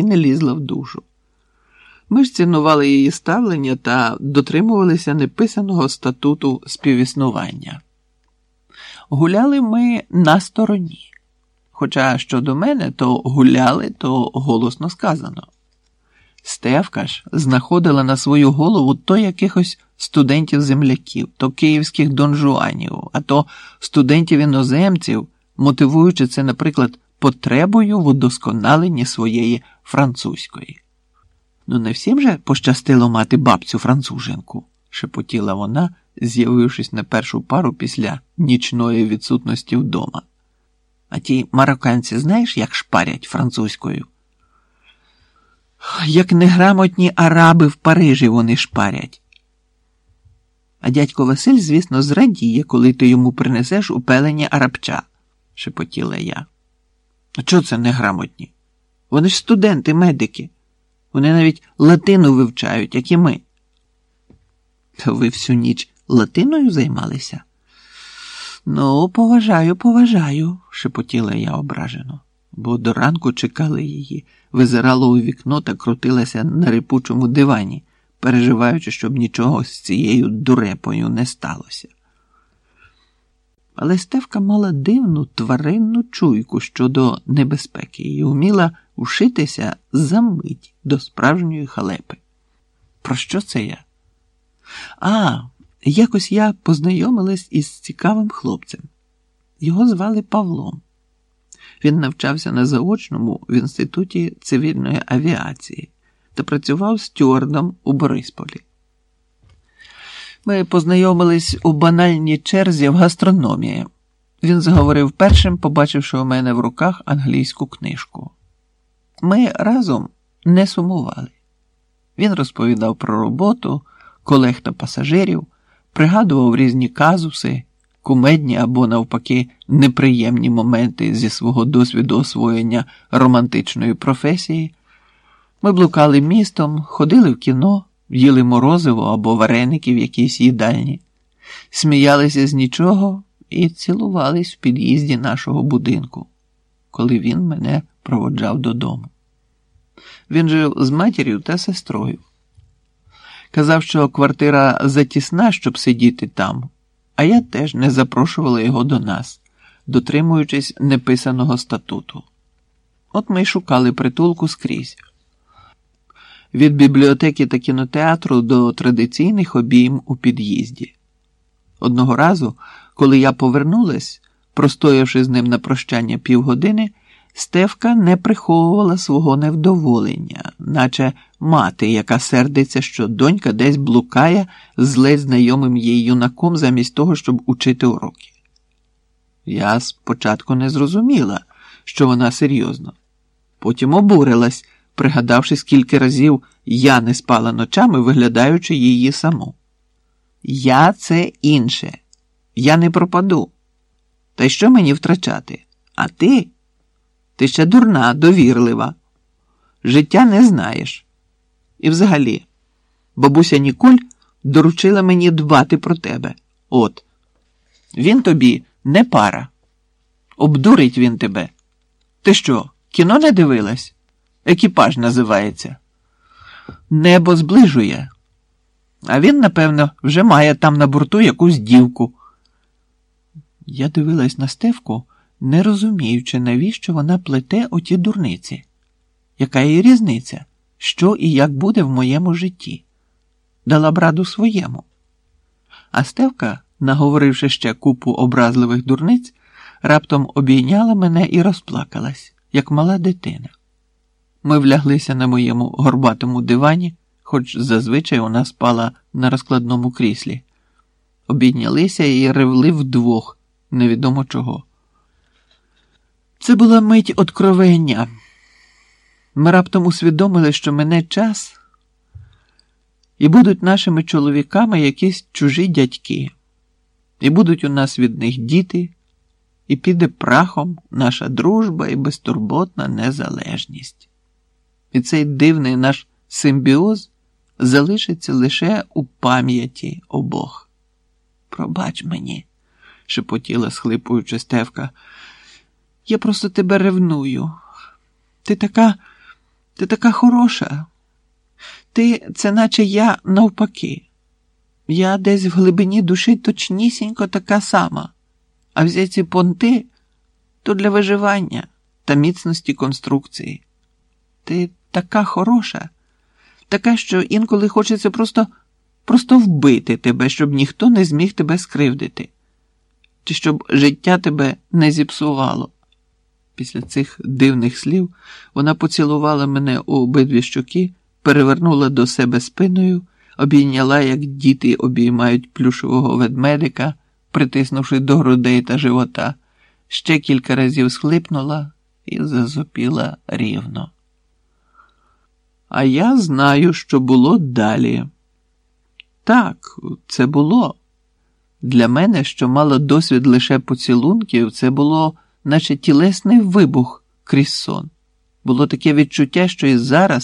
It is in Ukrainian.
і не лізла в душу. Ми ж цінували її ставлення та дотримувалися неписаного статуту співіснування. Гуляли ми на стороні. Хоча щодо мене, то гуляли, то голосно сказано. Стевка ж знаходила на свою голову то якихось студентів-земляків, то київських донжуанів, а то студентів-іноземців, мотивуючи це, наприклад, потребою в удосконаленні своєї французької. Ну, не всім же пощастило мати бабцю француженку, шепотіла вона, з'явившись на першу пару після нічної відсутності вдома. А ті марокканці знаєш, як шпарять французькою? Як неграмотні араби в Парижі вони шпарять. А дядько Василь, звісно, зрадіє, коли ти йому принесеш у пелені арабча, шепотіла я. А чого це неграмотні? Вони ж студенти, медики. Вони навіть латину вивчають, як і ми. То ви всю ніч латиною займалися? Ну, поважаю, поважаю, шепотіла я ображено, бо до ранку чекали її, визирало у вікно та крутилася на рипучому дивані, переживаючи, щоб нічого з цією дурепою не сталося. Але Стевка мала дивну тваринну чуйку щодо небезпеки і вміла вшитися за мить до справжньої халепи. Про що це я? А, якось я познайомилась із цікавим хлопцем. Його звали Павлом. Він навчався на заочному в Інституті цивільної авіації та працював стюардом у Борисполі. Ми познайомились у банальній черзі в гастрономії. Він заговорив першим, побачивши у мене в руках англійську книжку. Ми разом не сумували. Він розповідав про роботу, колег та пасажирів, пригадував різні казуси, кумедні або, навпаки, неприємні моменти зі свого досвіду освоєння романтичної професії. Ми блукали містом, ходили в кіно, їли морозиво або вареники в якійсь їдальні, сміялися з нічого і цілувались в під'їзді нашого будинку, коли він мене проводжав додому. Він жив з матір'ю та сестрою. Казав, що квартира затісна, щоб сидіти там, а я теж не запрошувала його до нас, дотримуючись неписаного статуту. От ми й шукали притулку скрізь. Від бібліотеки та кінотеатру до традиційних обійм у під'їзді. Одного разу, коли я повернулась, простоявши з ним на прощання півгодини, Стевка не приховувала свого невдоволення, наче мати, яка сердиться, що донька десь блукає з ледь знайомим їй юнаком замість того, щоб учити уроки. Я спочатку не зрозуміла, що вона серйозно. Потім обурилась, пригадавши, скільки разів я не спала ночами, виглядаючи її саму. Я це інше, я не пропаду. Та й що мені втрачати? А ти? Ти ще дурна, довірлива. Життя не знаєш. І взагалі, бабуся Ніколь доручила мені дбати про тебе. От, він тобі не пара. Обдурить він тебе. Ти що, кіно не дивилась? Екіпаж називається. Небо зближує. А він, напевно, вже має там на борту якусь дівку. Я дивилась на Стевку не розуміючи, навіщо вона плете оті дурниці. Яка її різниця, що і як буде в моєму житті? Дала б раду своєму. А Стевка, наговоривши ще купу образливих дурниць, раптом обійняла мене і розплакалась, як мала дитина. Ми вляглися на моєму горбатому дивані, хоч зазвичай вона спала на розкладному кріслі. Обійнялися і ревли вдвох, невідомо чого. Це була мить откровення. Ми раптом усвідомили, що мене час, і будуть нашими чоловіками якісь чужі дядьки, і будуть у нас від них діти, і піде прахом наша дружба і безтурботна незалежність. І цей дивний наш симбіоз залишиться лише у пам'яті обох. Пробач мені, шепотіла, схлипуючи Стевка. Я просто тебе ревную. Ти така, Ти така хороша. Ти, це наче я навпаки. Я десь в глибині душі точнісінько така сама, а всі ці понти то для виживання та міцності конструкції. Ти така хороша, така, що інколи хочеться просто, просто вбити тебе, щоб ніхто не зміг тебе скривдити, чи щоб життя тебе не зіпсувало. Після цих дивних слів вона поцілувала мене у обидві щоки, перевернула до себе спиною, обійняла, як діти обіймають плюшового ведмедика, притиснувши до грудей та живота, ще кілька разів схлипнула і зазопіла рівно. А я знаю, що було далі. Так, це було. Для мене, що мало досвід лише поцілунків, це було наче тілесний вибух крізь сон. Було таке відчуття, що і зараз